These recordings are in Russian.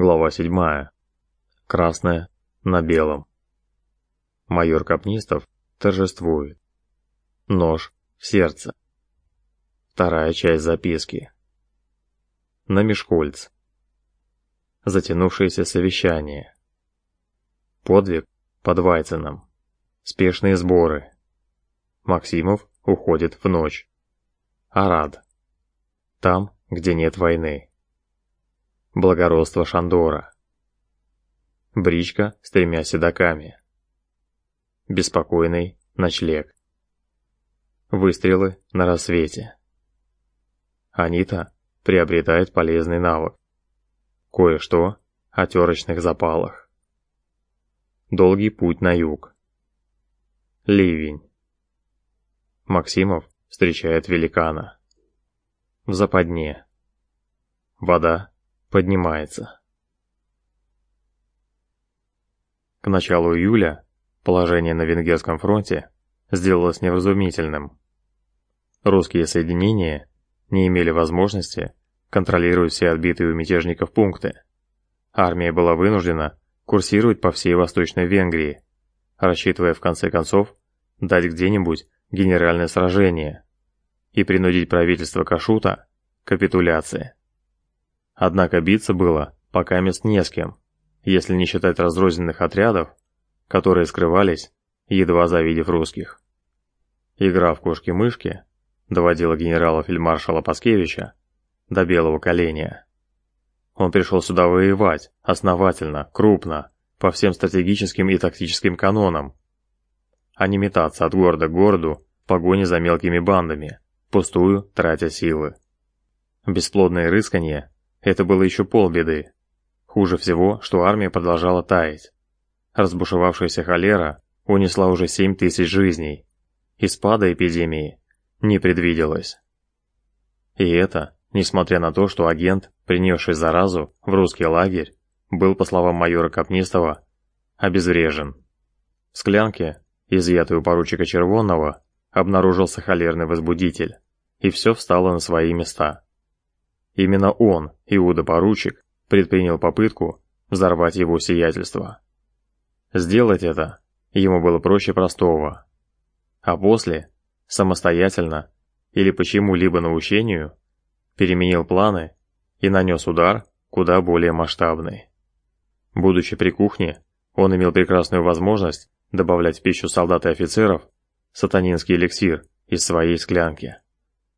Глава 7. Красное на белом. Майор Капнистов торжествует. Нож в сердце. Вторая часть записки. На Мешкольц. Затянувшееся совещание. Подвиг под Вайценом. Спешные сборы. Максимов уходит в ночь. Арад. Там, где нет войны благородство Шандора. Бричка с тремя седаками. Беспокойный ночлег. Выстрелы на рассвете. Анита приобретает полезный навык. Кое-что о терочных запалах. Долгий путь на юг. Ливень. Максимов встречает великана. В западне. Вода поднимается. К началу июля положение на венгерском фронте сделалось невразумительным. Русские соединения не имели возможности контролировать все отбитые у мятежников пункты. Армия была вынуждена курсировать по всей Восточной Венгрии, рассчитывая в конце концов дать где-нибудь генеральное сражение и принудить правительство Кашута к капитуляции. Однако биться было пока мест не с кем, если не считать разрозненных отрядов, которые скрывались, едва завидев русских. Игра в кошки-мышки доводила генерала-фельдмаршала Паскевича до белого коленя. Он пришел сюда воевать, основательно, крупно, по всем стратегическим и тактическим канонам, а не метаться от города к городу в погоне за мелкими бандами, пустую тратя силы. Бесплодное рысканье это было еще полбеды. Хуже всего, что армия продолжала таять. Разбушевавшаяся холера унесла уже 7 тысяч жизней. И спада эпидемии не предвиделось. И это, несмотря на то, что агент, принесший заразу в русский лагерь, был, по словам майора Капнистова, обезврежен. В склянке, изъятой у поручика Червонного, обнаружился холерный возбудитель, и все встало на свои места. Именно он, Иуда-поручик, предпринял попытку взорвать его сиятельство. Сделать это ему было проще простого. А после, самостоятельно или по чему-либо наущению, переменил планы и нанес удар куда более масштабный. Будучи при кухне, он имел прекрасную возможность добавлять в пищу солдат и офицеров сатанинский эликсир из своей склянки.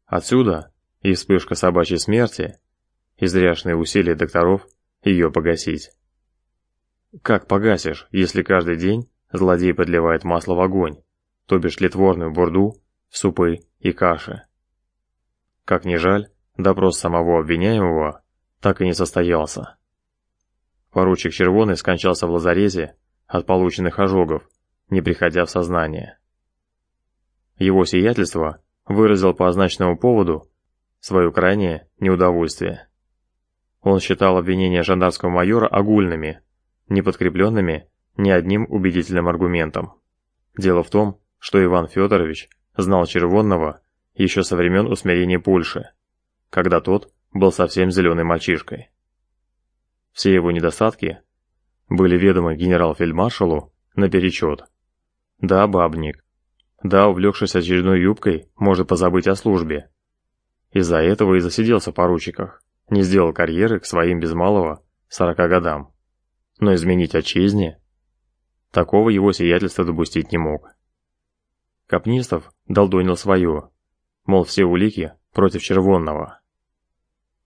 Отсюда и вспышка собачьей смерти, и зряшные усилия докторов ее погасить. Как погасишь, если каждый день злодей подливает масло в огонь, то бишь тлетворную бурду супы и каши? Как ни жаль, допрос самого обвиняемого так и не состоялся. Поручик Червоный скончался в лазарете от полученных ожогов, не приходя в сознание. Его сиятельство выразил по означенному поводу свое крайнее неудовольствие. Он считал обвинения жандарского майора огульными, не подкрепленными ни одним убедительным аргументом. Дело в том, что Иван Федорович знал Червонного еще со времен усмирения Польши, когда тот был совсем зеленой мальчишкой. Все его недостатки были ведомы генерал-фельдмаршалу наперечет. Да, бабник. Да, увлекшись очередной юбкой, может позабыть о службе, из-за этого и засиделся в поручиках, не сделал карьеры к своим без малого 40 годам. Но изменить отчизне такого его сиятельство допустить не мог. Капнистов долдонил свое, мол, все улики против Червонного.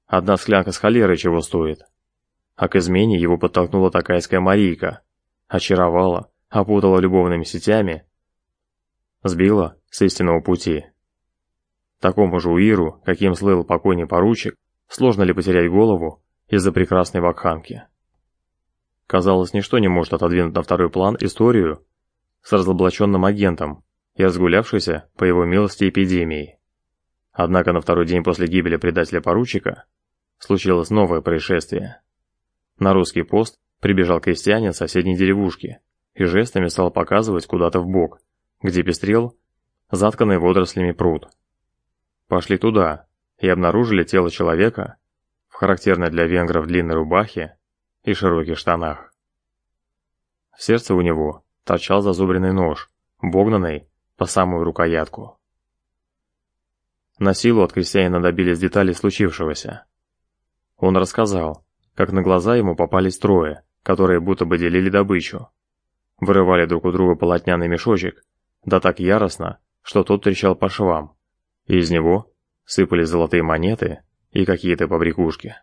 Одна склянка с холерой чего стоит. А к измене его подтолкнула такайская Марийка, очаровала, опутала любовными сетями, сбила с истинного пути. Такому же Уиру, каким слыл покойный поручик, сложно ли потерять голову из-за прекрасной вакханки. Казалось, ничто не может отодвинуть на второй план историю с разоблаченным агентом и разгулявшейся по его милости эпидемией. Однако на второй день после гибели предателя-поручика случилось новое происшествие. На русский пост прибежал крестьянин соседней деревушки и жестами стал показывать куда-то в бок, где пестрел затканный водорослями пруд. Пошли туда и обнаружили тело человека в характерной для венгров длинной рубахе и широких штанах. В сердце у него торчал зазубренный нож, вогнанный по самую рукоятку. На силу от крестьянина добились деталей случившегося. Он рассказал, как на глаза ему попались трое, которые будто бы делили добычу. Вырывали друг у друга полотняный мешочек, да так яростно, что тот трещал по швам, из него сыпались золотые монеты и какие-то побрякушки.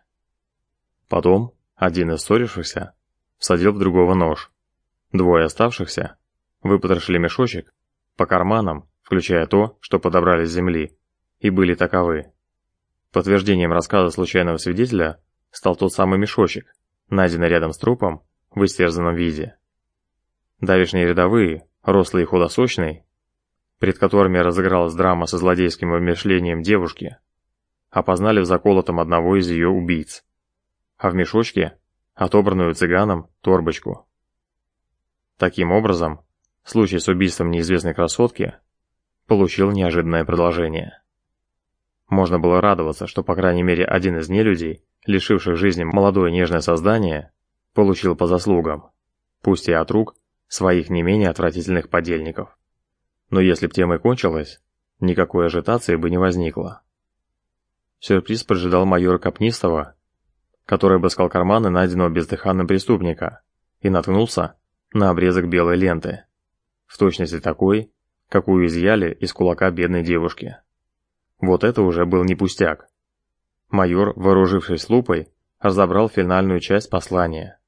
Потом один из ссорившихся всадил в другого нож. Двое оставшихся выпотрошили мешочек по карманам, включая то, что подобрали с земли, и были таковы. Подтверждением рассказа случайного свидетеля стал тот самый мешочек, найденный рядом с трупом в истерзанном виде. Давишние рядовые, рослые и худосочные, перед которыми разыгралась драма со злодейским вмешлением девушки, опознали в заколотом одного из ее убийц, а в мешочке отобранную цыганом торбочку. Таким образом, случай с убийством неизвестной красотки получил неожиданное продолжение. Можно было радоваться, что по крайней мере один из нелюдей, лишивших жизни молодое нежное создание, получил по заслугам, пусть и от рук своих не менее отвратительных подельников. Но если б тема и кончилась, никакой ажитации бы не возникло. Сюрприз поджидал майора Капнистова, который обыскал карманы найденного бездыханным преступника и наткнулся на обрезок белой ленты, в точности такой, какую изъяли из кулака бедной девушки. Вот это уже был не пустяк. Майор, вооружившись лупой, разобрал финальную часть послания.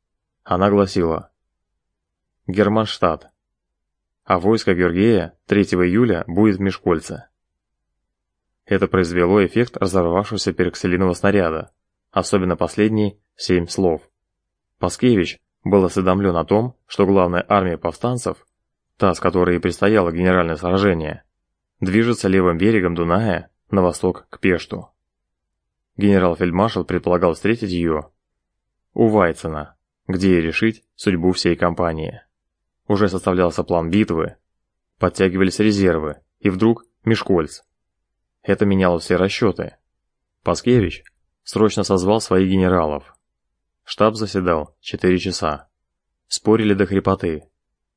Она гласила Германштадт. А войско Георгия 3 июля будет в Мешкольце. Это произвело эффект разорвавшегося пероксилинового снаряда, особенно последние семь слов. Паскевич был осведомлен о том, что главная армия повстанцев, та, с которой и предстояло генеральное сражение, движется левым берегом Дуная на восток к Пешту. Генерал-фельдмаршал предполагал встретить ее у Вайцена, где и решить судьбу всей кампании. Уже составлялся план битвы, подтягивались резервы, и вдруг Мешкольц. Это меняло все расчеты. Паскевич срочно созвал своих генералов. Штаб заседал 4 часа. Спорили до хрипоты.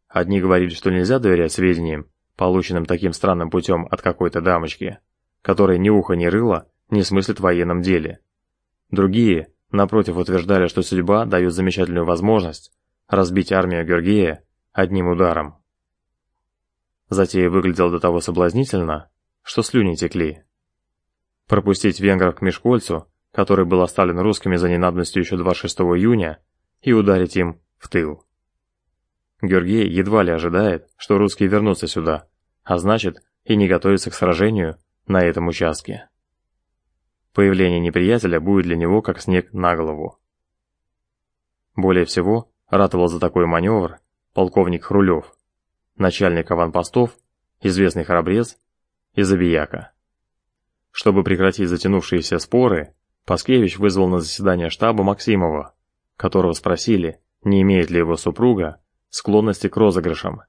Одни говорили, что нельзя доверять сведениям, полученным таким странным путем от какой-то дамочки, которая ни уха ни рыла не смыслит в военном деле. Другие, напротив, утверждали, что судьба дает замечательную возможность разбить армию Георгия одним ударом. Затея выглядела до того соблазнительно, что слюни текли. Пропустить венгров к Мешкольцу, который был оставлен русскими за ненадобностью еще 26 июня, и ударить им в тыл. Георгий едва ли ожидает, что русские вернутся сюда, а значит и не готовится к сражению на этом участке. Появление неприятеля будет для него как снег на голову. Более всего ратовал за такой маневр полковник Хрулев, начальник аванпостов, известный храбрец и забияка. Чтобы прекратить затянувшиеся споры, Паскевич вызвал на заседание штаба Максимова, которого спросили, не имеет ли его супруга склонности к розыгрышам.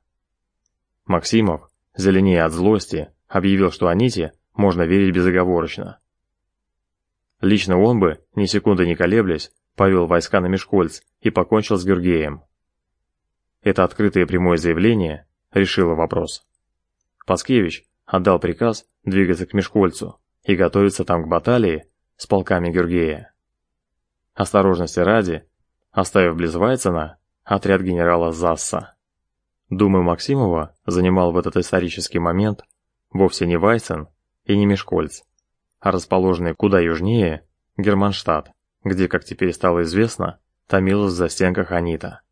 Максимов, зеленее от злости, объявил, что Аните можно верить безоговорочно. Лично он бы, ни секунды не колеблясь, повел войска на Мешкольц и покончил с Георгием. Это открытое прямое заявление решило вопрос. Паскевич отдал приказ двигаться к Мешкольцу и готовиться там к баталии с полками Георгия. Осторожности ради, оставив близ Вайцена отряд генерала Засса. Думаю, Максимова занимал в этот исторический момент вовсе не Вайцен и не Мешкольц, а расположенный куда южнее Германштадт, где, как теперь стало известно, томилась в застенках Анита.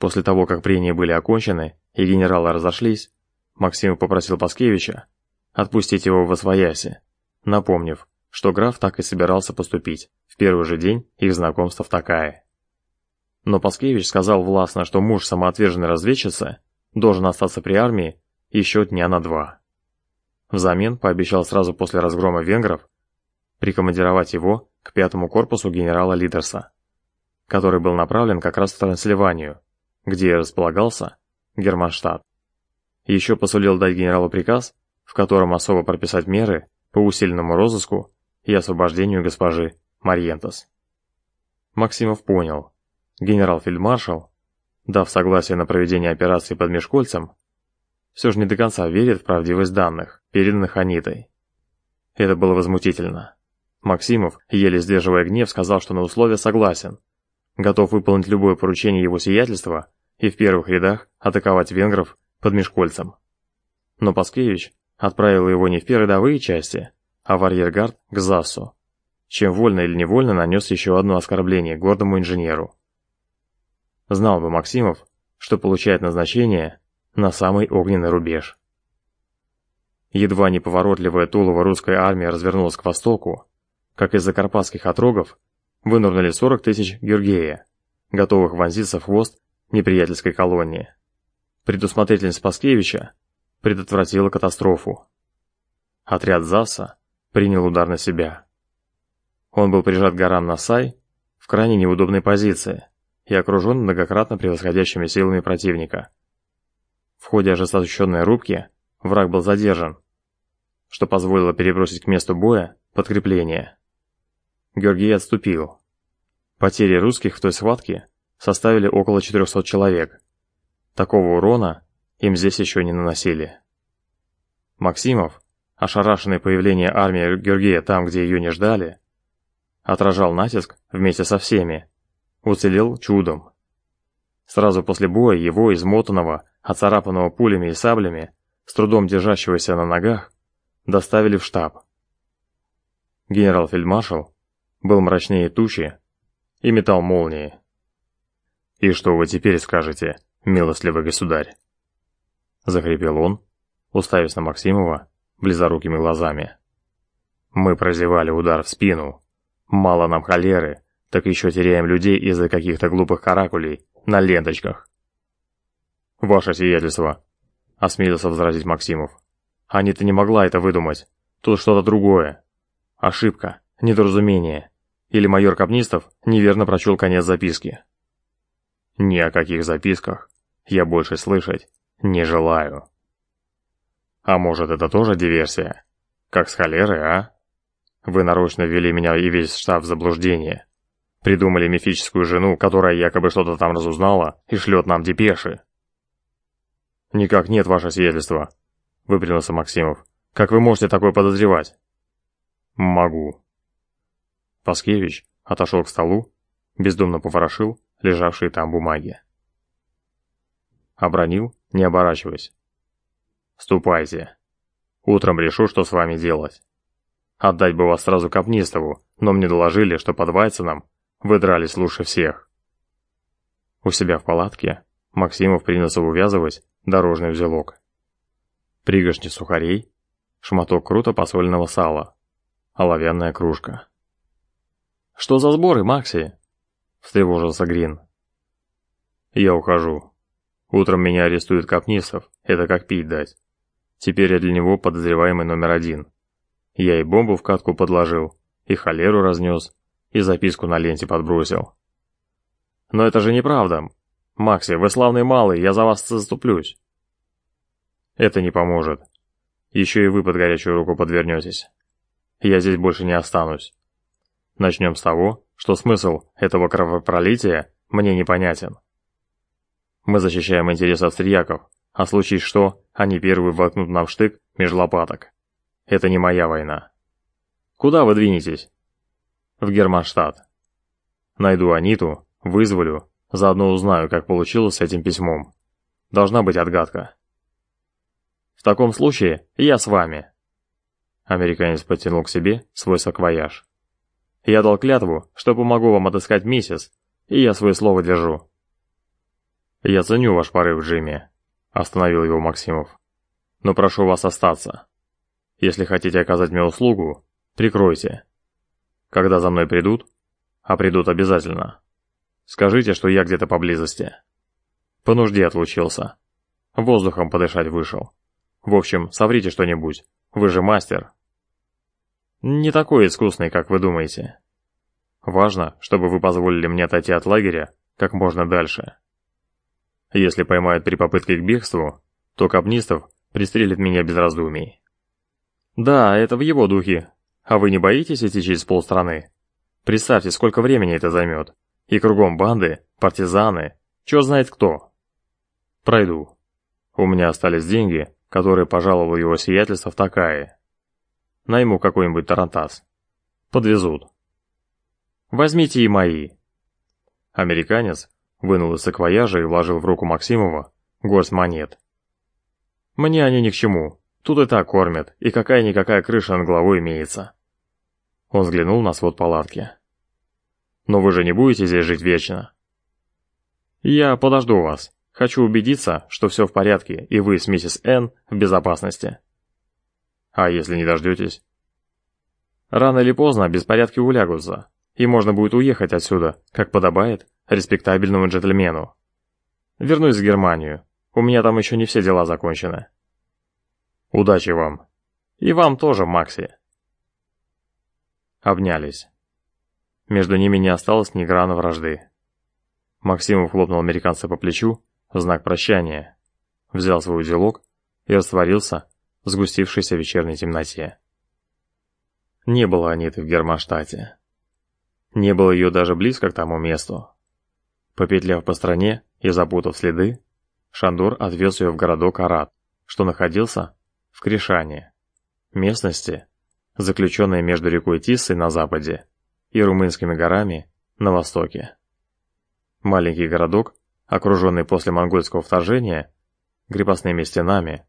После того, как прения были окончены и генералы разошлись, Максим попросил Паскевича отпустить его в Освояси, напомнив, что граф так и собирался поступить в первый же день их знакомства в Такае. Но Паскевич сказал властно, что муж самоотверженной разведчицы должен остаться при армии еще дня на два. Взамен пообещал сразу после разгрома венгров прикомандировать его к пятому корпусу генерала Лидерса, который был направлен как раз в Трансильванию, где располагался Германштадт. Еще посулил дать генералу приказ, в котором особо прописать меры по усиленному розыску и освобождению госпожи Марьентос. Максимов понял, Генерал-фельдмаршал, дав согласие на проведение операции под Межкольцем, все же не до конца верит в правдивость данных, переданных Анитой. Это было возмутительно. Максимов, еле сдерживая гнев, сказал, что на условия согласен, готов выполнить любое поручение его сиятельства и в первых рядах атаковать венгров под Межкольцем. Но Паскевич отправил его не в передовые части, а в арьергард к ЗАСу, чем вольно или невольно нанес еще одно оскорбление гордому инженеру. Знал бы Максимов, что получает назначение на самый огненный рубеж. Едва неповоротливая Тулова русская армия развернулась к востоку, как из-за карпатских отрогов вынырнули 40 тысяч Георгея, готовых вонзиться в хвост неприятельской колонии. Предусмотрительность Паскевича предотвратила катастрофу. Отряд ЗАСа принял удар на себя. Он был прижат к горам Насай в крайне неудобной позиции и окружен многократно превосходящими силами противника. В ходе ожесточенной рубки враг был задержан, что позволило перебросить к месту боя подкрепление. Георгий отступил. Потери русских в той схватке составили около 400 человек. Такого урона им здесь еще не наносили. Максимов, ошарашенный появлением армии Георгия там, где ее не ждали, отражал натиск вместе со всеми, уцелел чудом. Сразу после боя его, измотанного, оцарапанного пулями и саблями, с трудом держащегося на ногах, доставили в штаб. Генерал-фельдмаршал был мрачнее тучи и метал молнии. «И что вы теперь скажете, милостливый государь?» Захрипел он, уставясь на Максимова близорукими глазами. «Мы прозевали удар в спину. Мало нам холеры, так еще теряем людей из-за каких-то глупых каракулей на ленточках». «Ваше сиятельство», — осмелился возразить Максимов. «Анита не могла это выдумать. Тут что-то другое. Ошибка, недоразумение. Или майор Капнистов неверно прочел конец записки». «Ни о каких записках я больше слышать не желаю». «А может, это тоже диверсия? Как с холерой, а? Вы нарочно ввели меня и весь штаб в заблуждение. Придумали мифическую жену, которая якобы что-то там разузнала и шлет нам депеши». «Никак нет, ваше сиятельство», — выпрямился Максимов. «Как вы можете такое подозревать?» «Могу». Паскевич отошел к столу, бездумно поворошил лежавшие там бумаги. Обронил, не оборачиваясь. «Ступайте. Утром решу, что с вами делать. Отдать бы вас сразу Капнистову, но мне доложили, что под Вайценом вы дрались лучше всех». У себя в палатке Максимов принялся увязывать дорожный узелок. Пригоршни сухарей, шматок круто посоленного сала, оловянная кружка. «Что за сборы, Макси?» — встревожился Грин. «Я ухожу. Утром меня арестует Капнисов, это как пить дать. Теперь я для него подозреваемый номер один. Я и бомбу в катку подложил, и холеру разнес, и записку на ленте подбросил. Но это же неправда, «Макси, вы славный малый, я за вас заступлюсь». «Это не поможет. Еще и вы под горячую руку подвернетесь. Я здесь больше не останусь. Начнем с того, что смысл этого кровопролития мне непонятен. Мы защищаем интересы австрияков, а случись что, они первые воткнут нам штык меж лопаток. Это не моя война. Куда вы двинетесь? В Германштадт. Найду Аниту, вызволю Заодно узнаю, как получилось с этим письмом. Должна быть отгадка. В таком случае я с вами. Американец подтянул к себе свой саквояж. Я дал клятву, что помогу вам отыскать миссис, и я свое слово держу. Я ценю ваш порыв, Джимми, остановил его Максимов. Но прошу вас остаться. Если хотите оказать мне услугу, прикройте. Когда за мной придут, а придут обязательно, Скажите, что я где-то поблизости. По нужде отлучился. Воздухом подышать вышел. В общем, соврите что-нибудь. Вы же мастер. Не такой искусный, как вы думаете. Важно, чтобы вы позволили мне отойти от лагеря как можно дальше. Если поймают при попытке к бегству, то Капнистов пристрелит меня без раздумий. Да, это в его духе. А вы не боитесь идти через полстраны? Представьте, сколько времени это займет и кругом банды партизаны, чё знает кто. Пройду. У меня остались деньги, которые пожаловал его сиятельство в Такае. Найму какой-нибудь тарантас. Подвезут. Возьмите и мои. Американец вынул из саквояжа и вложил в руку Максимова горсть монет. Мне они ни к чему. Тут и так кормят, и какая-никакая крыша над головой имеется. Он взглянул на свод палатки. Но вы же не будете здесь жить вечно. Я подожду вас. Хочу убедиться, что все в порядке, и вы с миссис Н в безопасности. А если не дождетесь? Рано или поздно беспорядки улягутся, и можно будет уехать отсюда, как подобает респектабельному джентльмену. Вернусь в Германию. У меня там еще не все дела закончены. Удачи вам. И вам тоже, Макси. Обнялись. Между ними не осталось ни грана вражды. Максимов хлопнул американца по плечу в знак прощания, взял свой узелок и растворился сгустившейся вечерней темноте. Не было Аниты в Германштадте. Не было ее даже близко к тому месту. Попетляв по стране и запутав следы, Шандор отвез ее в городок Арат, что находился в Кришане, местности, заключенной между рекой Тиссой на западе и Румынскими горами на востоке. Маленький городок, окруженный после монгольского вторжения крепостными стенами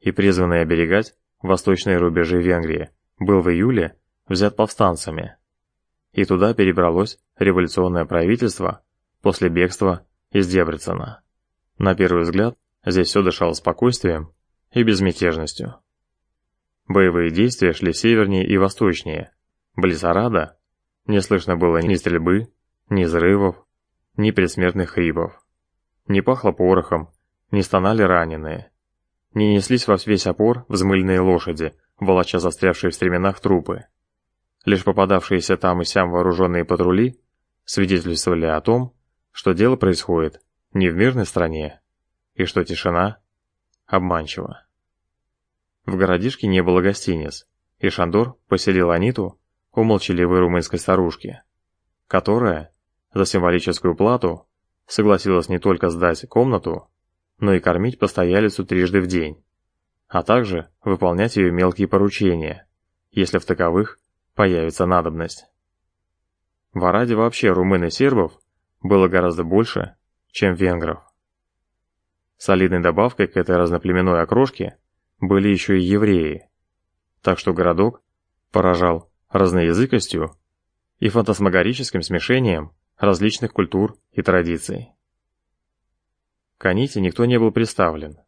и призванный оберегать восточные рубежи Венгрии, был в июле взят повстанцами. И туда перебралось революционное правительство после бегства из Дебрецена. На первый взгляд, здесь все дышало спокойствием и безмятежностью. Боевые действия шли севернее и восточнее. Близ Арада не слышно было ни стрельбы, ни взрывов, ни предсмертных хрипов. Не пахло порохом, не стонали раненые. Не неслись во весь опор взмыльные лошади, волоча застрявшие в стременах трупы. Лишь попадавшиеся там и сям вооруженные патрули свидетельствовали о том, что дело происходит не в мирной стране, и что тишина обманчива. В городишке не было гостиниц, и Шандор поселил Аниту у молчаливой румынской старушки, которая за символическую плату согласилась не только сдать комнату, но и кормить постоялицу трижды в день, а также выполнять ее мелкие поручения, если в таковых появится надобность. В Араде вообще румын и сербов было гораздо больше, чем венгров. Солидной добавкой к этой разноплеменной окрошке были еще и евреи, так что городок поражал разноязыкостью и фантасмагорическим смешением различных культур и традиций. К Аните никто не был представлен.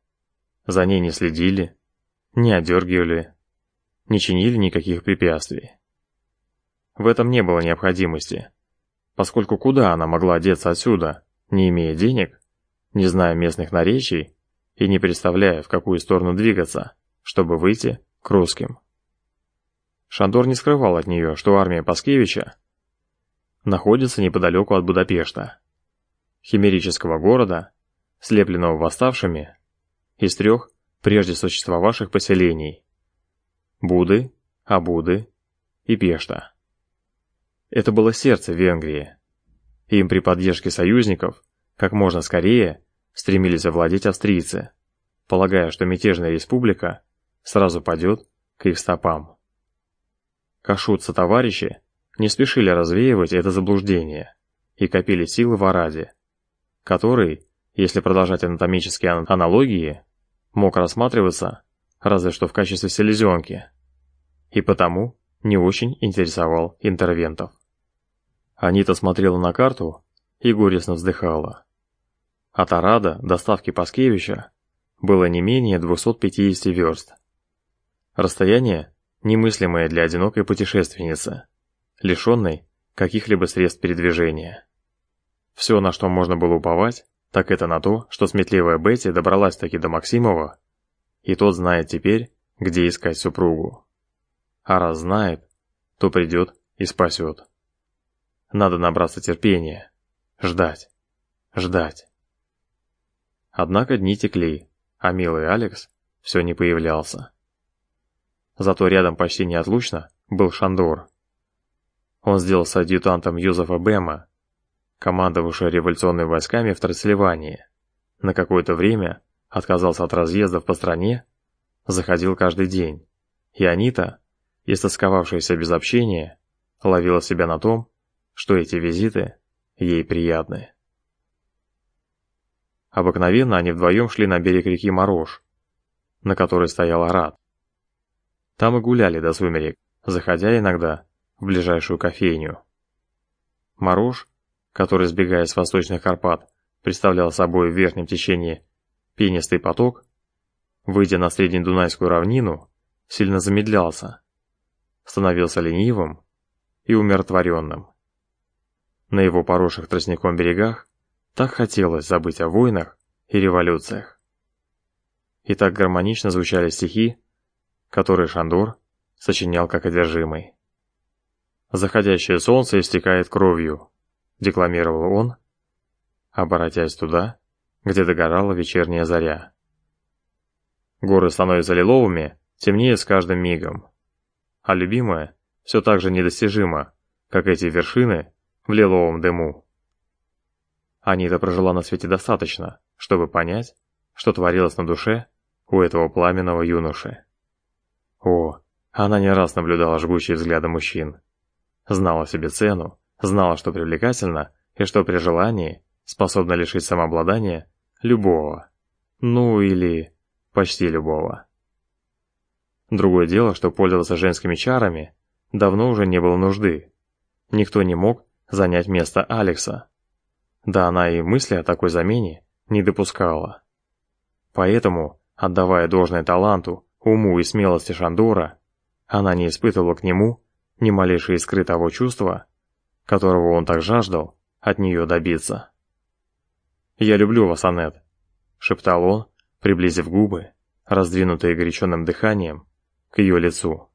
За ней не следили, не одергивали, не чинили никаких препятствий. В этом не было необходимости, поскольку куда она могла деться отсюда, не имея денег, не зная местных наречий и не представляя, в какую сторону двигаться, чтобы выйти к русским. Шандор не скрывал от нее, что армия Паскевича находится неподалеку от Будапешта, химерического города, слепленного восставшими из трех прежде существовавших поселений – Буды, Абуды и Пешта. Это было сердце Венгрии. Им при поддержке союзников как можно скорее стремились овладеть австрийцы, полагая, что мятежная республика сразу падет к их стопам. Кашутцы-товарищи не спешили развеивать это заблуждение и копили силы в Араде, который, если продолжать анатомические аналогии, мог рассматриваться разве что в качестве селезенки, и потому не очень интересовал интервентов. Анита смотрела на карту и горестно вздыхала. От Арада до ставки Паскевича было не менее 250 верст. Расстояние, немыслимое для одинокой путешественницы, лишенной каких-либо средств передвижения. Все, на что можно было уповать, так это на то, что сметливая Бетти добралась таки до Максимова, и тот знает теперь, где искать супругу. А раз знает, то придет и спасет. Надо набраться терпения, ждать, ждать. Однако дни текли, а милый Алекс все не появлялся. Зато рядом почти неотлучно был Шандор. Он сделался адъютантом Юзефа Бэма, командовавший революционными войсками в Трансильвании, на какое-то время отказался от разъездов по стране, заходил каждый день, и Анита, истосковавшаяся без общения, ловила себя на том, что эти визиты ей приятны. Обыкновенно они вдвоем шли на берег реки Морож, на которой стоял Арат. Там и гуляли до сумерек, заходя иногда в ближайшую кофейню. Морож, который, сбегая с восточных Карпат, представлял собой в верхнем течении пенистый поток, выйдя на среднедунайскую равнину, сильно замедлялся, становился ленивым и умиротворенным. На его поросших тростником берегах так хотелось забыть о войнах и революциях. И так гармонично звучали стихи, которые Шандор сочинял как одержимый. «Заходящее солнце истекает кровью», — декламировал он, оборотясь туда, где догорала вечерняя заря. Горы становятся лиловыми, темнее с каждым мигом. А любимое все так же недостижимо, как эти вершины в лиловом дыму. Анита прожила на свете достаточно, чтобы понять, что творилось на душе у этого пламенного юноши. О, она не раз наблюдала жгучие взгляды мужчин. Знала себе цену, знала, что привлекательно, и что при желании способна лишить самообладания любого. Ну или почти любого. Другое дело, что пользоваться женскими чарами давно уже не было нужды. Никто не мог занять место Алекса. Да она и мысли о такой замене не допускала. Поэтому, отдавая должное таланту, уму и смелости Шандора, она не испытывала к нему ни малейшей искры того чувства, которого он так жаждал от нее добиться. «Я люблю вас, Аннет», — шептал он, приблизив губы, раздвинутые горяченным дыханием, к ее лицу.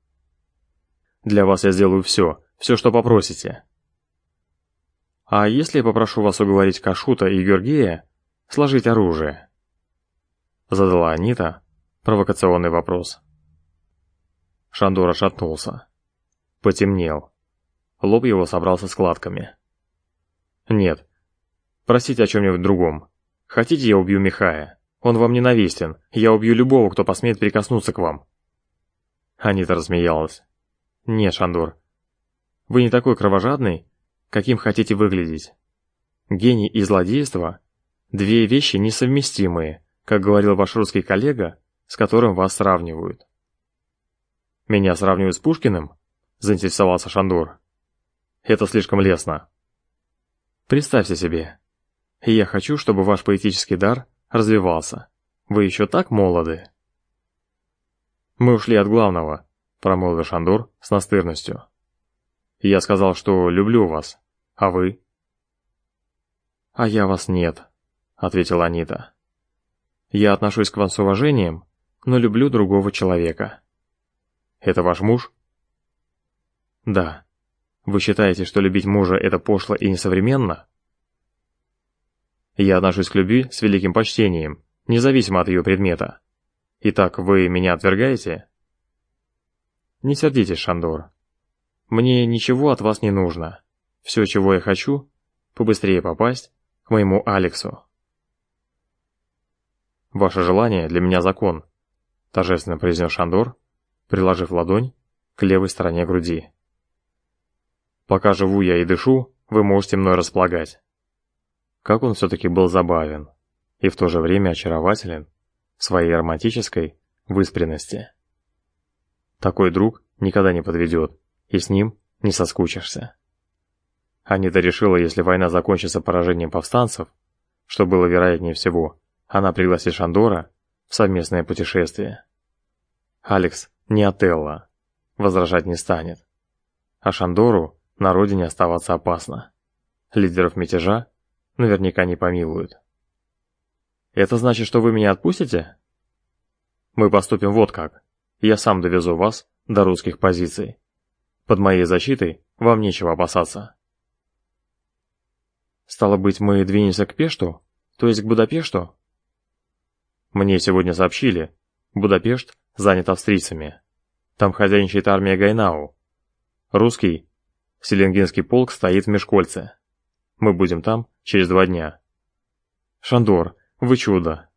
«Для вас я сделаю все, все, что попросите. А если я попрошу вас уговорить Кашута и Георгия сложить оружие?» Задала Анита провокационный вопрос. Шандор отшатнулся. Потемнел. Лоб его собрался складками. «Нет. Просите о чем-нибудь другом. Хотите, я убью Михая? Он вам ненавистен. Я убью любого, кто посмеет прикоснуться к вам». Анита рассмеялась. «Нет, Шандор. Вы не такой кровожадный, каким хотите выглядеть. Гений и злодейство – две вещи несовместимые, как говорил ваш русский коллега, с которым вас сравнивают. «Меня сравнивают с Пушкиным?» – заинтересовался Шандор. «Это слишком лестно». «Представьте себе. Я хочу, чтобы ваш поэтический дар развивался. Вы еще так молоды». «Мы ушли от главного», – промолвил Шандор с настырностью. «Я сказал, что люблю вас. А вы?» «А я вас нет», — ответила Анита. «Я отношусь к вам с уважением, но люблю другого человека». «Это ваш муж?» «Да. Вы считаете, что любить мужа — это пошло и несовременно?» «Я отношусь к любви с великим почтением, независимо от ее предмета. Итак, вы меня отвергаете?» «Не сердитесь, Шандор. Мне ничего от вас не нужно. Все, чего я хочу, побыстрее попасть к моему Алексу. «Ваше желание для меня закон», — торжественно произнес Шандор, приложив ладонь к левой стороне груди. «Пока живу я и дышу, вы можете мной располагать». Как он все-таки был забавен и в то же время очарователен в своей романтической выспренности. Такой друг никогда не подведет, и с ним не соскучишься. Анита решила, если война закончится поражением повстанцев, что было вероятнее всего, она пригласит Шандора в совместное путешествие. Алекс не Отелло, возражать не станет. А Шандору на родине оставаться опасно. Лидеров мятежа наверняка не помилуют. Это значит, что вы меня отпустите? Мы поступим вот как. Я сам довезу вас до русских позиций. Под моей защитой вам нечего опасаться. Стало быть, мы двинемся к Пешту? То есть к Будапешту? Мне сегодня сообщили. Будапешт занят австрийцами. Там хозяйничает армия Гайнау. Русский, Селенгинский полк стоит в Межкольце. Мы будем там через два дня». «Шандор, вы чудо!»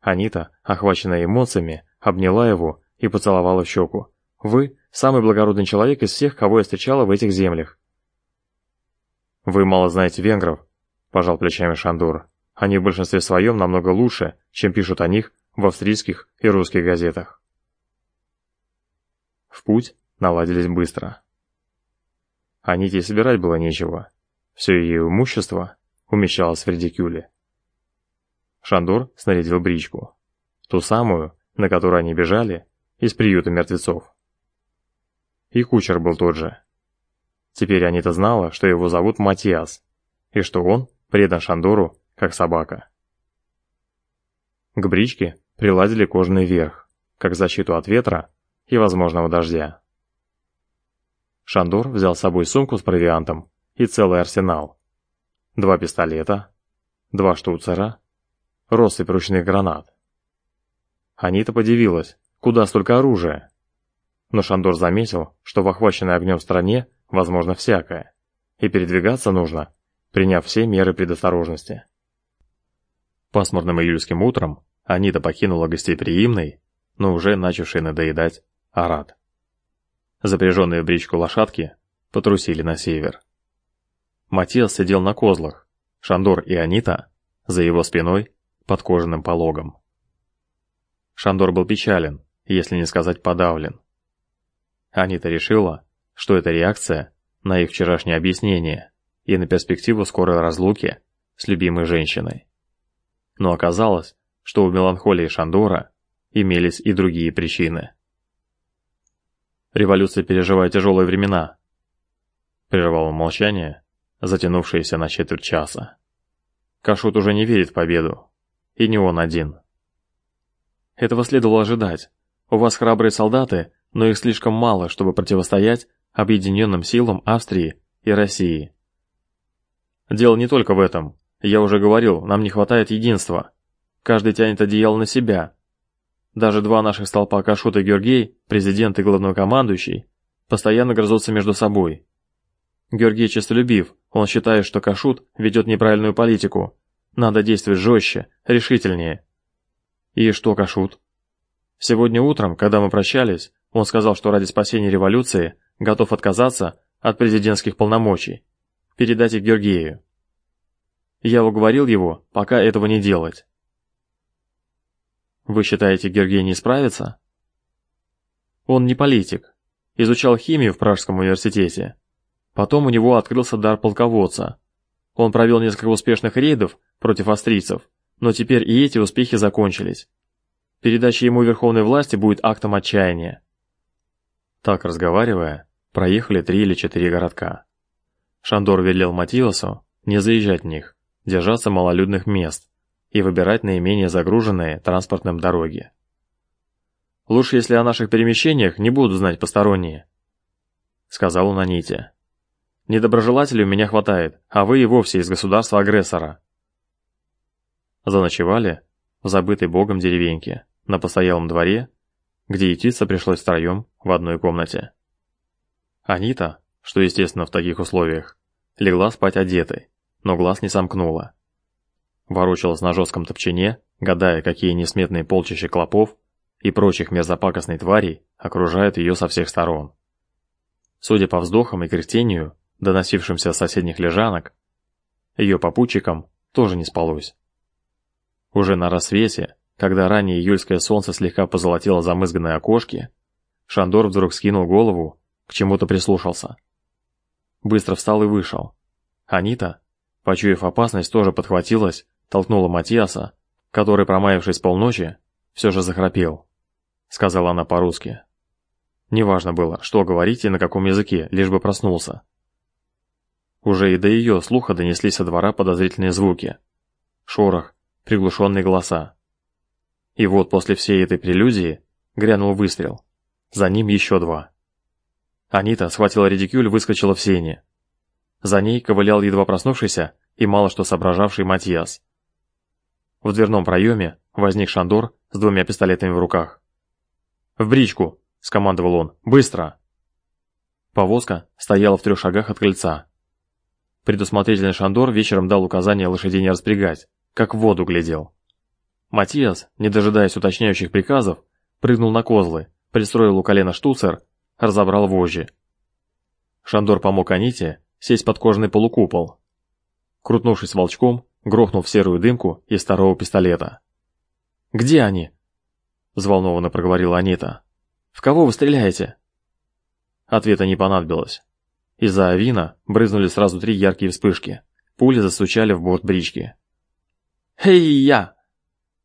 Анита, охваченная эмоциями, обняла его и поцеловала в щеку. «Вы – самый благородный человек из всех, кого я встречала в этих землях». «Вы мало знаете венгров», – пожал плечами Шандор. «Они в большинстве своем намного лучше, чем пишут о них в австрийских и русских газетах». В путь наладились быстро. Аните собирать было нечего. Все ее имущество умещалось в редикюле. Шандор снарядил бричку. Ту самую, на которой они бежали, из приюта мертвецов. И кучер был тот же. Теперь Анита знала, что его зовут Матиас, и что он предан Шандору, как собака. К бричке приладили кожаный верх, как защиту от ветра и возможного дождя. Шандор взял с собой сумку с провиантом и целый арсенал. Два пистолета, два штуцера, россыпь ручных гранат. Анита подивилась, куда столько оружия. Но Шандор заметил, что в охваченной огнем стране возможно всякое, и передвигаться нужно, приняв все меры предосторожности. Пасмурным июльским утром Анита покинула гостеприимный, но уже начавший надоедать, Арат. Запряженные в бричку лошадки потрусили на север. Матиас сидел на козлах, Шандор и Анита за его спиной под кожаным пологом. Шандор был печален, если не сказать подавлен. Анита решила, что это реакция на их вчерашнее объяснение и на перспективу скорой разлуки с любимой женщиной. Но оказалось, что у меланхолии Шандора имелись и другие причины. Революция переживает тяжелые времена. Прервало молчание, затянувшееся на четверть часа. Кашут уже не верит в победу, и не он один. Этого следовало ожидать. У вас храбрые солдаты, но их слишком мало, чтобы противостоять объединенным силам Австрии и России. Дело не только в этом. Я уже говорил, нам не хватает единства. Каждый тянет одеяло на себя. Даже два наших столпа Кашут и Георгий, президент и главнокомандующий, постоянно грызутся между собой. Георгий честолюбив, он считает, что Кашут ведет неправильную политику, надо действовать жестче, решительнее. И что Кашут? Сегодня утром, когда мы прощались, он сказал, что ради спасения революции готов отказаться от президентских полномочий, передать их Георгию. Я уговорил его пока этого не делать. Вы считаете, Георгий не справится? Он не политик. Изучал химию в Пражском университете. Потом у него открылся дар полководца. Он провел несколько успешных рейдов против австрийцев, но теперь и эти успехи закончились. Передача ему верховной власти будет актом отчаяния. Так разговаривая, проехали три или четыре городка. Шандор велел Матиосу не заезжать в них, держаться малолюдных мест и выбирать наименее загруженные транспортным дороги. «Лучше, если о наших перемещениях не будут знать посторонние», — сказал он Аните. «Недоброжелателей у меня хватает, а вы и вовсе из государства-агрессора. Заночевали в забытой богом деревеньке, на постоялом дворе, где ютиться пришлось втроем в одной комнате. Анита, что естественно в таких условиях, легла спать одетой, но глаз не сомкнула. Ворочалась на жестком топчине, гадая, какие несметные полчища клопов и прочих мерзопакостной тварей окружают ее со всех сторон. Судя по вздохам и кряхтению, доносившимся с соседних лежанок, ее попутчикам тоже не спалось. Уже на рассвете, когда раннее июльское солнце слегка позолотило замызганные окошки, Шандор вдруг скинул голову, к чему-то прислушался. Быстро встал и вышел. Анита, почуяв опасность, тоже подхватилась, толкнула Матиаса, который, промаявшись полночи, все же захрапел. Сказала она по-русски. Неважно было, что говорить и на каком языке, лишь бы проснулся. Уже и до ее слуха донеслись со двора подозрительные звуки. Шорох, приглушенные голоса. И вот после всей этой прелюдии грянул выстрел. За ним еще два. Анита схватила редикюль, выскочила в сене. За ней ковылял едва проснувшийся и мало что соображавший Матиас. В дверном проеме возник Шандор с двумя пистолетами в руках. «В бричку!» — скомандовал он. «Быстро!» Повозка стояла в трех шагах от крыльца. Предусмотрительный Шандор вечером дал указание лошадей не распрягать, как в воду глядел. Матиас, не дожидаясь уточняющих приказов, прыгнул на козлы, пристроил у колена штуцер, разобрал вожжи. Шандор помог Аните сесть под кожаный полукупол. Крутнувшись волчком, грохнул в серую дымку из второго пистолета. «Где они?» — взволнованно проговорила Анита. «В кого вы стреляете?» Ответа не понадобилось. Из-за авина брызнули сразу три яркие вспышки. Пули застучали в борт брички. «Хей-я!»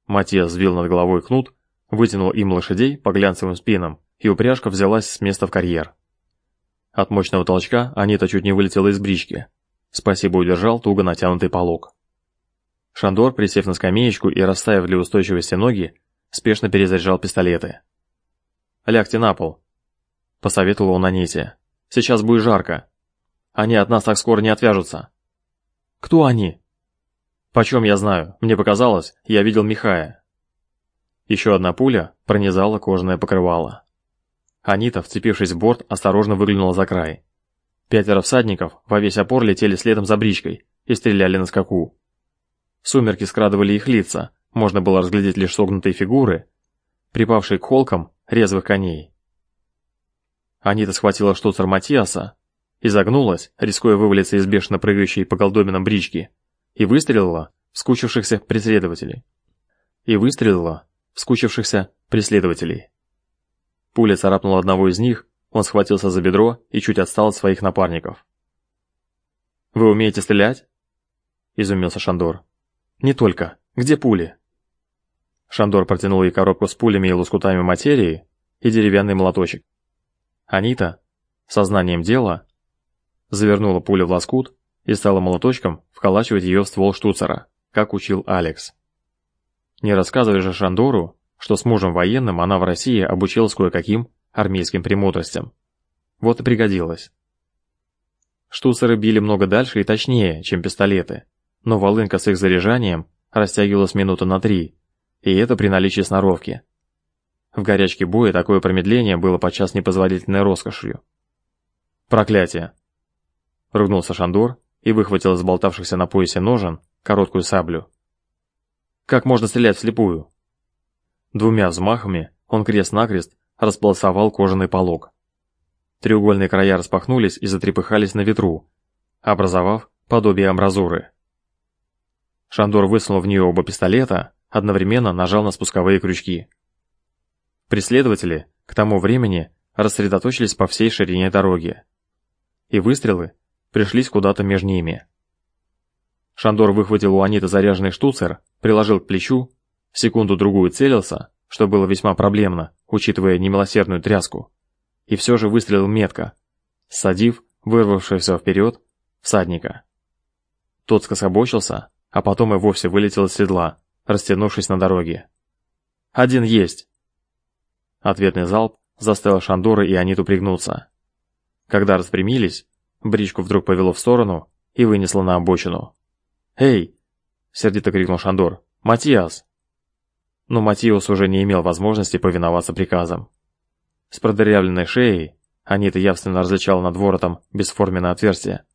Матиас взвил над головой кнут, вытянул им лошадей по глянцевым спинам, и упряжка взялась с места в карьер. От мощного толчка Анита чуть не вылетела из брички. Спасибо удержал туго натянутый полог. Шандор, присев на скамеечку и расставив для устойчивости ноги, спешно перезаряжал пистолеты. «Лягте на пол», — посоветовал он Аните. Сейчас будет жарко. Они от нас так скоро не отвяжутся. Кто они? Почем я знаю? Мне показалось, я видел Михая. Еще одна пуля пронизала кожаное покрывало. Анита, вцепившись в борт, осторожно выглянула за край. Пятеро всадников во весь опор летели следом за бричкой и стреляли на скаку. Сумерки скрадывали их лица, можно было разглядеть лишь согнутые фигуры, припавшие к холкам резвых коней. Анита схватила штуцер Матиаса, изогнулась, рискуя вывалиться из бешено прыгающей по голдоминам брички, и выстрелила в скучившихся преследователей. И выстрелила в скучившихся преследователей. Пуля царапнула одного из них, он схватился за бедро и чуть отстал от своих напарников. «Вы умеете стрелять?» – изумился Шандор. «Не только. Где пули?» Шандор протянул ей коробку с пулями и лоскутами материи и деревянный молоточек. Анита, сознанием дела, завернула пулю в лоскут и стала молоточком вколачивать ее в ствол штуцера, как учил Алекс. Не рассказывай же Шандору, что с мужем военным она в России обучилась кое-каким армейским премудростям. Вот и пригодилось. Штуцеры били много дальше и точнее, чем пистолеты, но волынка с их заряжанием растягивалась минуты на три, и это при наличии сноровки. В горячке боя такое промедление было подчас непозволительной роскошью. «Проклятие!» Ругнулся Шандор и выхватил из болтавшихся на поясе ножен короткую саблю. «Как можно стрелять вслепую?» Двумя взмахами он крест-накрест располосовал кожаный полог. Треугольные края распахнулись и затрепыхались на ветру, образовав подобие амбразуры. Шандор высунул в нее оба пистолета, одновременно нажал на спусковые крючки. Преследователи к тому времени рассредоточились по всей ширине дороги. И выстрелы пришлись куда-то между ними. Шандор выхватил у Аниты заряженный штуцер, приложил к плечу, секунду-другую целился, что было весьма проблемно, учитывая немилосердную тряску, и все же выстрелил метко, садив вырвавшегося вперед всадника. Тот скособочился, а потом и вовсе вылетел из седла, растянувшись на дороге. «Один есть!» Ответный залп заставил Шандора и Аниту пригнуться. Когда распрямились, бричку вдруг повело в сторону и вынесло на обочину. «Эй!» — сердито крикнул Шандор. «Матиас!» Но Матиас уже не имел возможности повиноваться приказам. С продырявленной шеей Анита явственно различала над воротом бесформенное отверстие.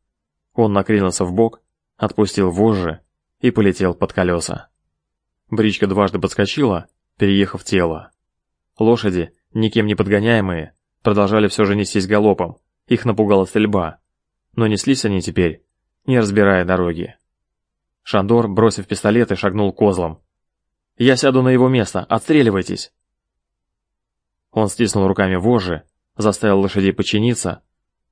Он накренился в бок, отпустил вожжи и полетел под колеса. Бричка дважды подскочила, переехав тело. Лошади, никем не подгоняемые, продолжали все же нестись галопом, их напугала стрельба. Но неслись они теперь, не разбирая дороги. Шандор, бросив пистолет, и шагнул козлом. «Я сяду на его место, отстреливайтесь!» Он стиснул руками вожжи, заставил лошадей подчиниться,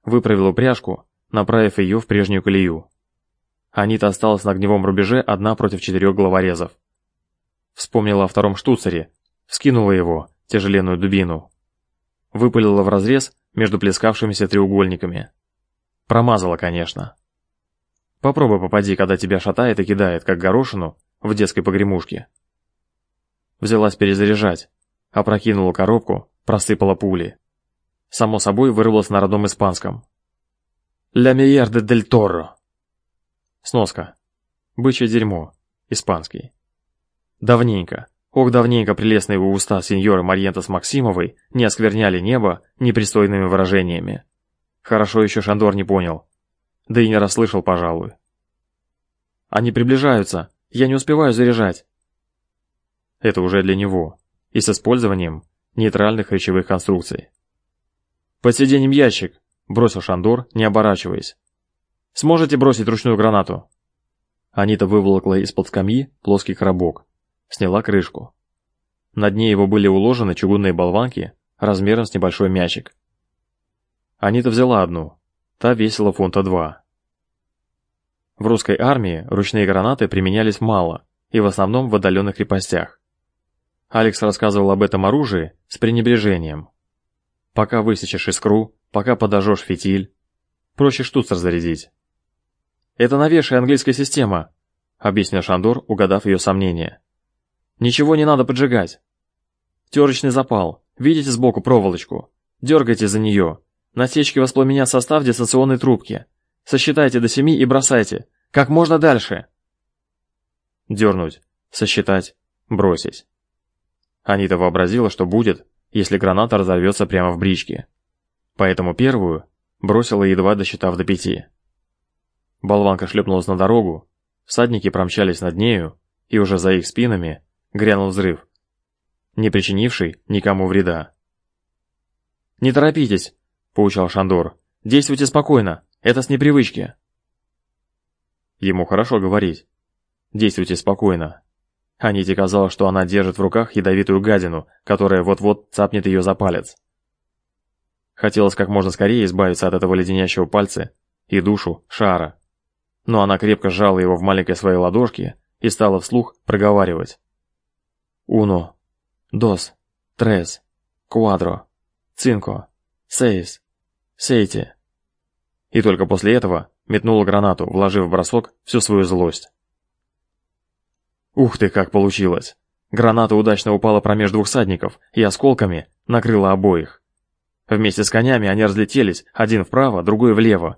выправил упряжку, направив ее в прежнюю колею. Анита осталась на огневом рубеже одна против четырех головорезов. Вспомнила о втором штуцере, вскинула его, тяжеленную дубину. Выпалила в разрез между плескавшимися треугольниками. Промазала, конечно. Попробуй попади, когда тебя шатает и кидает, как горошину, в детской погремушке. Взялась перезаряжать, опрокинула коробку, просыпала пули. Само собой вырвалась на родном испанском. «Ля миерде дель Торро». Сноска. Бычье дерьмо. Испанский. Давненько, Ох, давненько прелестные его уста сеньоры Марьентас Максимовой не оскверняли небо непристойными выражениями. Хорошо еще Шандор не понял. да и не расслышал, пожалуй. Они приближаются, я не успеваю заряжать. Это уже для него, и с использованием нейтральных речевых конструкций. «Под сиденьем ящик», — бросил Шандор, не оборачиваясь. «Сможете бросить ручную гранату?» Анита выволокла из-под скамьи плоский коробок, сняла крышку. На дне его были уложены чугунные болванки размером с небольшой мячик. Анита взяла одну, та весила фунта два. В русской армии ручные гранаты применялись мало и в основном в отдаленных крепостях. Алекс рассказывал об этом оружии с пренебрежением. Пока высечешь искру, пока подожжешь фитиль, проще штуцер зарядить. «Это новейшая английская система», — объяснил Шандор, угадав ее сомнения. «Ничего не надо поджигать. Терочный запал. Видите сбоку проволочку? Дергайте за нее. Насечки воспламенят состав дистанционной трубки. Сосчитайте до семи и бросайте. Как можно дальше. Дернуть, сосчитать, бросить. Анита вообразила, что будет, если граната разорвется прямо в бричке. Поэтому первую бросила, едва досчитав до пяти. Болванка шлепнулась на дорогу, всадники промчались над нею, и уже за их спинами грянул взрыв, не причинивший никому вреда. «Не торопитесь», — поучал Шандор. «Действуйте спокойно, это с непривычки». Ему хорошо говорить. Действуйте спокойно. Аните казалось, что она держит в руках ядовитую гадину, которая вот-вот цапнет ее за палец. Хотелось как можно скорее избавиться от этого леденящего пальца и душу шара. Но она крепко сжала его в маленькой своей ладошке и стала вслух проговаривать. «Уно, дос, трес, квадро, цинко, сейс, сейте». И только после этого метнула гранату, вложив в бросок всю свою злость. Ух ты, как получилось! Граната удачно упала промеж двух садников и осколками накрыла обоих. Вместе с конями они разлетелись, один вправо, другой влево,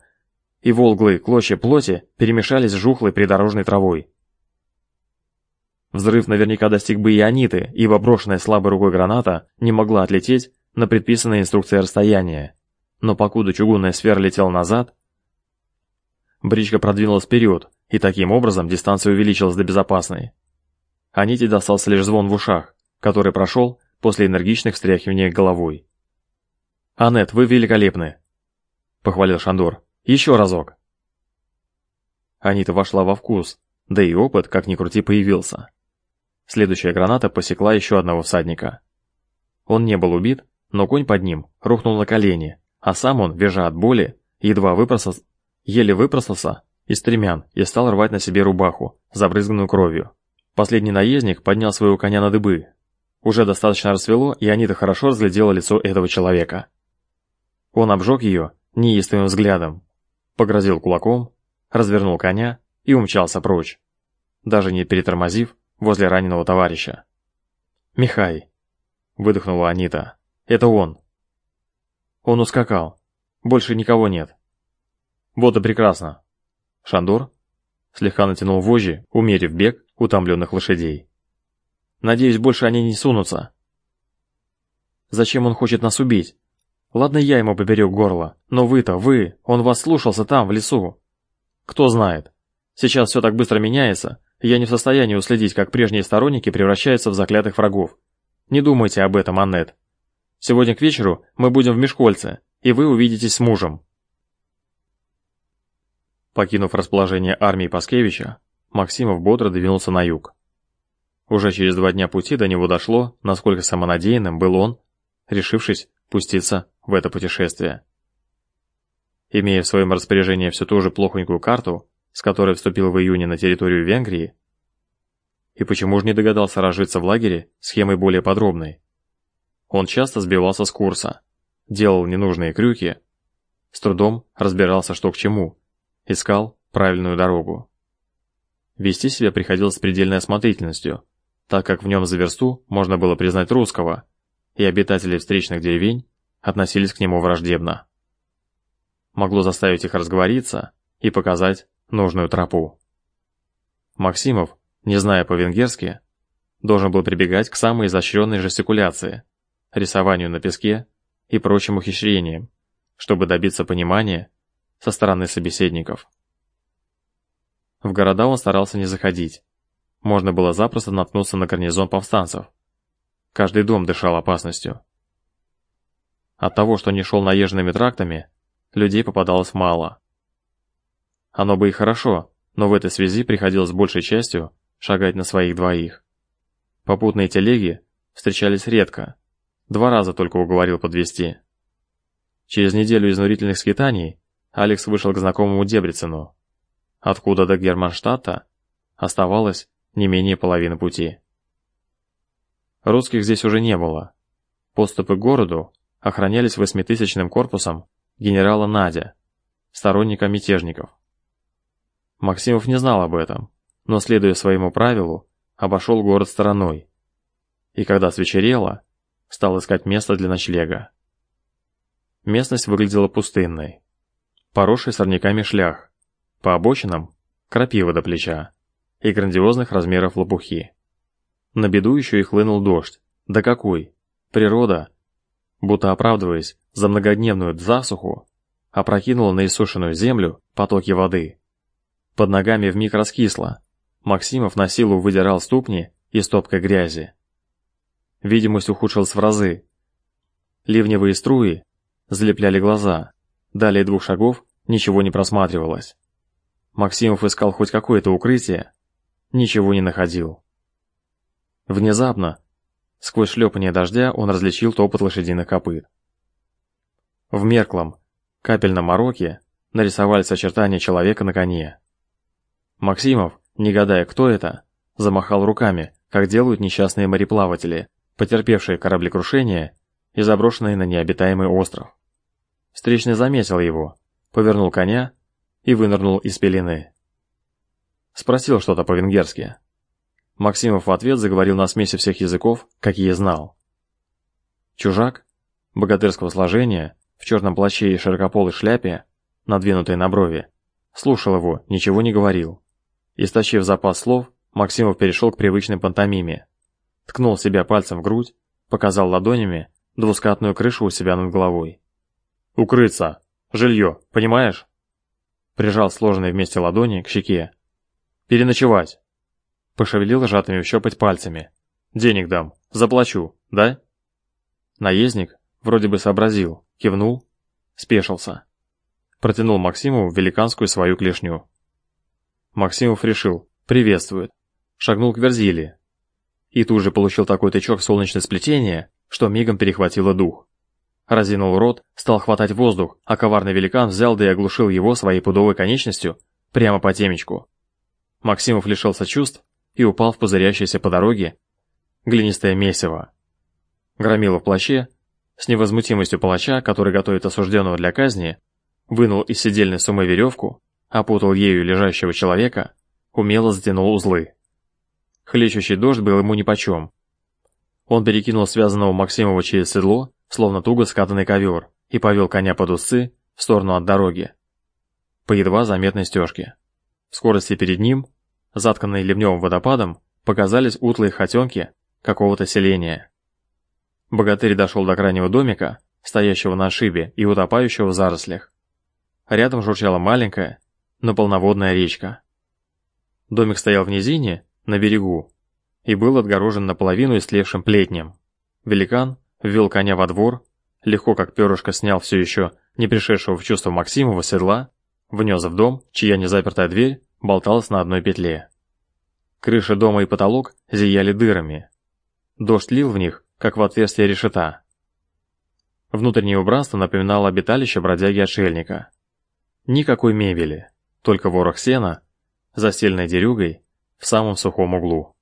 и волглые клочья плоти перемешались с жухлой придорожной травой. Взрыв наверняка достиг бы и Аниты, ибо брошенная слабой рукой граната не могла отлететь на предписанное инструкцией расстояние. Но покуда чугунная сфера летела назад, Бричка продвинулась вперед, и таким образом дистанция увеличилась до безопасной. Аните достался лишь звон в ушах, который прошел после энергичных встряхиваний головой. «Анет, вы великолепны!» — похвалил Шандор. «Еще разок!» Анита вошла во вкус, да и опыт, как ни крути, появился. Следующая граната посекла еще одного всадника. Он не был убит, но конь под ним рухнул на колени, а сам он, визжа от боли, едва выпросался еле выпростался из стремян и стал рвать на себе рубаху, забрызганную кровью. Последний наездник поднял своего коня на дыбы. Уже достаточно рассвело, и Анита хорошо разглядела лицо этого человека. Он обжег ее неистовым взглядом, погрозил кулаком, развернул коня и умчался прочь, даже не перетормозив возле раненого товарища. «Михай!» — выдохнула Анита. «Это он!» Он ускакал. Больше никого нет. Вот и прекрасно. Шандор слегка натянул вожжи, умерив бег утомленных лошадей. Надеюсь, больше они не сунутся. Зачем он хочет нас убить? Ладно, я ему поберег горло, но вы-то, вы, он вас слушался там, в лесу. Кто знает. Сейчас все так быстро меняется, я не в состоянии уследить, как прежние сторонники превращаются в заклятых врагов. Не думайте об этом, Аннет. Сегодня к вечеру мы будем в Мешкольце, и вы увидитесь с мужем. Покинув расположение армии Паскевича, Максимов бодро двинулся на юг. Уже через два дня пути до него дошло, насколько самонадеянным был он, решившись пуститься в это путешествие. Имея в своем распоряжении всю ту же плохонькую карту, с которой вступил в июне на территорию Венгрии, и почему же не догадался разжиться в лагере схемой более подробной? Он часто сбивался с курса, делал ненужные крюки, с трудом разбирался, что к чему, искал правильную дорогу. Вести себя приходилось с предельной осмотрительностью, так как в нем за версту можно было признать русского, и обитатели встречных деревень относились к нему враждебно. Могло заставить их разговориться и показать нужную тропу. Максимов, не зная по-венгерски, должен был прибегать к самой изощренной жестикуляции, рисованию на песке и прочим ухищрениям, чтобы добиться понимания со стороны собеседников. В города он старался не заходить. Можно было запросто наткнуться на гарнизон повстанцев. Каждый дом дышал опасностью. От того, что не шел наезженными трактами, людей попадалось мало. Оно бы и хорошо, но в этой связи приходилось большей частью шагать на своих двоих. Попутные телеги встречались редко, два раза только уговорил подвести. Через неделю изнурительных скитаний Алекс вышел к знакомому Дебрицену, откуда до Германштадта оставалось не менее половины пути. Русских здесь уже не было. Поступы к городу охранялись восьмитысячным корпусом генерала Надя, сторонника мятежников. Максимов не знал об этом, но, следуя своему правилу, обошел город стороной. И когда свечерело, стал искать место для ночлега. Местность выглядела пустынной. Поросший сорняками шлях, по обочинам крапива до плеча и грандиозных размеров лопухи. На беду еще и хлынул дождь. Да какой! Природа, будто оправдываясь за многодневную засуху, опрокинула на иссушенную землю потоки воды. Под ногами вмиг раскисло. Максимов на силу выдирал ступни из топкой грязи. Видимость ухудшилась в разы. Ливневые струи залепляли глаза. Далее двух шагов ничего не просматривалось. Максимов искал хоть какое-то укрытие, ничего не находил. Внезапно, сквозь шлепание дождя, он различил топот лошадиных копыт. В мерклом, капельном мороке нарисовались очертания человека на коне. Максимов, не гадая, кто это, замахал руками, как делают несчастные мореплаватели, потерпевшие кораблекрушение и заброшенные на необитаемый остров. Встречный заметил его, повернул коня и вынырнул из пелены. Спросил что-то по-венгерски. Максимов в ответ заговорил на смеси всех языков, какие знал. Чужак, богатырского сложения, в черном плаще и широкополой шляпе, надвинутой на брови, слушал его, ничего не говорил. Истощив запас слов, Максимов перешел к привычной пантомиме. Ткнул себя пальцем в грудь, показал ладонями двускатную крышу у себя над головой. «Укрыться! Жилье, понимаешь?» Прижал сложенные вместе ладони к щеке. «Переночевать!» Пошевелил сжатыми в щепоть пальцами. «Денег дам, заплачу, да?» Наездник вроде бы сообразил, кивнул, спешился. Протянул Максиму великанскую свою клешню. Максимов решил, приветствует. Шагнул к Верзиле. И тут же получил такой тычок солнечное сплетение, что мигом перехватило дух. Разинул рот, стал хватать воздух, а коварный великан взял да и оглушил его своей пудовой конечностью прямо по темечку. Максимов лишился чувств, и упал в пузырящееся по дороге глинистое месиво. Громила в плаще, с невозмутимостью палача, который готовит осужденного для казни, вынул из сидельной суммы веревку, опутал ею лежащего человека, умело затянул узлы. Хлещущий дождь был ему нипочем. Он перекинул связанного Максимова через седло, словно туго скатанный ковер, и повел коня под усы в сторону от дороги. По едва заметной стежке. В скорости перед ним затканные ливневым водопадом, показались утлые хотенки какого-то селения. Богатырь дошел до крайнего домика, стоящего на шибе и утопающего в зарослях. Рядом журчала маленькая, но полноводная речка. Домик стоял в низине, на берегу, и был отгорожен наполовину истлевшим плетнем. Великан ввел коня во двор, легко как перышко снял все еще не пришедшего в чувство Максимова седла, внес в дом, чья незапертая дверь болталась на одной петле. Крыша дома и потолок зияли дырами. Дождь лил в них, как в отверстие решета. Внутреннее убранство напоминало обиталище бродяги-отшельника. Никакой мебели, только ворох сена, застеленной дерюгой, в самом сухом углу.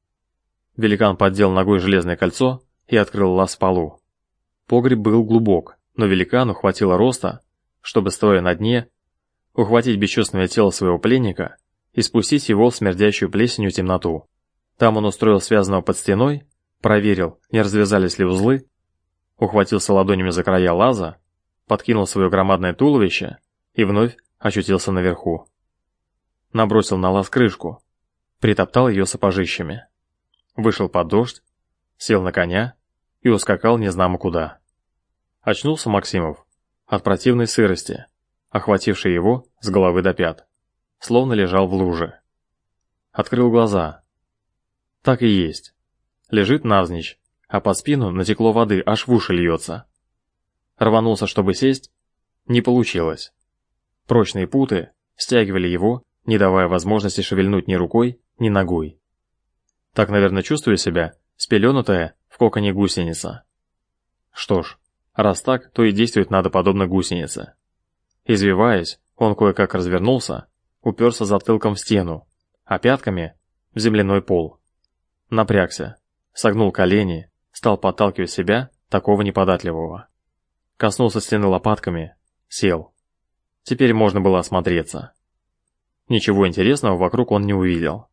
Великан поддел ногой железное кольцо и открыл лаз в полу. Погреб был глубок, но великану хватило роста, чтобы, стоя на дне, ухватить бесчувственное тело своего пленника и спустить его в смердящую плесенью темноту. Там он устроил связанного под стеной, проверил, не развязались ли узлы, ухватился ладонями за края лаза, подкинул свое громадное туловище и вновь очутился наверху. Набросил на лаз крышку, притоптал ее сапожищами. Вышел под дождь, сел на коня и ускакал незнамо куда. Очнулся Максимов от противной сырости, охвативший его с головы до пят, словно лежал в луже. Открыл глаза. Так и есть. Лежит навзничь, а под спину натекло воды, аж в уши льется. Рванулся, чтобы сесть, не получилось. Прочные путы стягивали его, не давая возможности шевельнуть ни рукой, ни ногой. Так, наверное, чувствую себя, спеленутая в коконе гусеница. Что ж, раз так, то и действовать надо подобно гусенице. Извиваясь, он кое-как развернулся, уперся затылком в стену, а пятками в земляной пол. Напрягся, согнул колени, стал подталкивать себя, такого неподатливого. Коснулся стены лопатками, сел. Теперь можно было осмотреться. Ничего интересного вокруг он не увидел.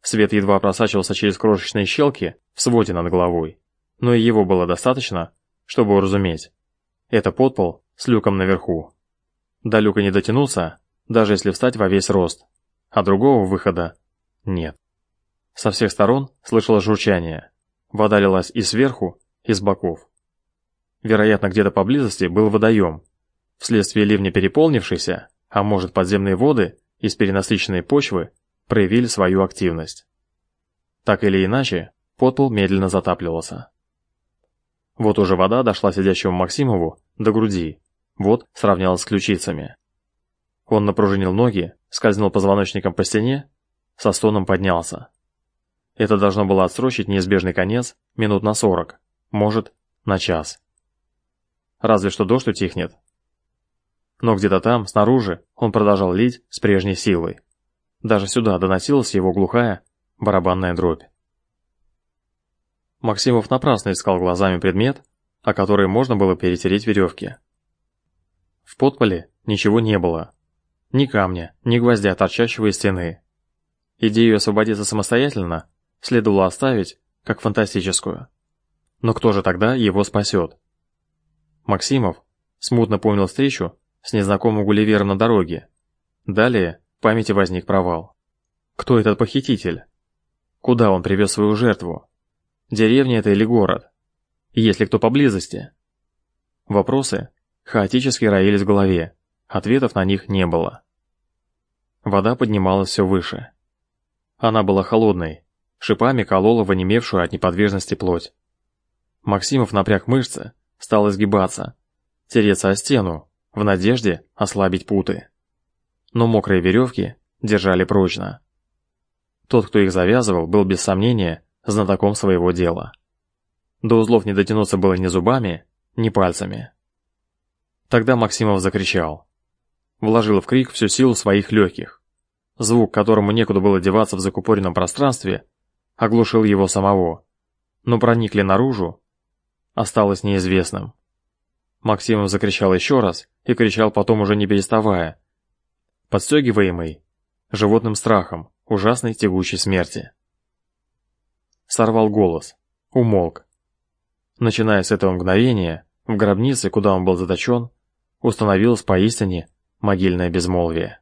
Свет едва просачивался через крошечные щелки в своде над головой, но и его было достаточно, чтобы уразуметь. Это подпол с люком наверху. До люка не дотянулся, даже если встать во весь рост, а другого выхода нет. Со всех сторон слышалось журчание. Вода лилась и сверху, и с боков. Вероятно, где-то поблизости был водоем, вследствие ливня переполнившийся, а может подземные воды из перенасыщенной почвы проявили свою активность. Так или иначе, подпол медленно затапливался. Вот уже вода дошла сидящему Максимову до груди, вот сравнялась с ключицами. Он напружинил ноги, скользнул позвоночником по стене, со стоном поднялся. Это должно было отсрочить неизбежный конец минут на сорок, может, на час. Разве что дождь утихнет. Но где-то там, снаружи, он продолжал лить с прежней силой. Даже сюда доносилась его глухая барабанная дробь. Максимов напрасно искал глазами предмет, о который можно было перетереть веревки. В подполе ничего не было. Ни камня, ни гвоздя, торчащего из стены. Идею освободиться самостоятельно следовало оставить как фантастическую. Но кто же тогда его спасет? Максимов смутно помнил встречу с незнакомым гулливером на дороге. Далее в памяти возник провал. Кто этот похититель? Куда он привез свою жертву? Деревня это или город? Есть ли кто поблизости? Вопросы хаотически роились в голове, ответов на них не было. Вода поднималась все выше. Она была холодной, шипами колола в онемевшую от неподвижности плоть. Максимов напряг мышцы, стал изгибаться, тереться о стену, в надежде ослабить путы. Но мокрые веревки держали прочно. Тот, кто их завязывал, был без сомнения знатоком своего дела. До узлов не дотянуться было ни зубами, ни пальцами. Тогда Максимов закричал. Вложил в крик всю силу своих легких. Звук, которому некуда было деваться в закупоренном пространстве, оглушил его самого. Но проникли наружу, осталось неизвестным. Максимов закричал еще раз и кричал потом уже не переставая, подстегиваемый животным страхом ужасной тягучей смерти. Сорвал голос, умолк. Начиная с этого мгновения, в гробнице, куда он был заточен, установилось поистине могильное безмолвие.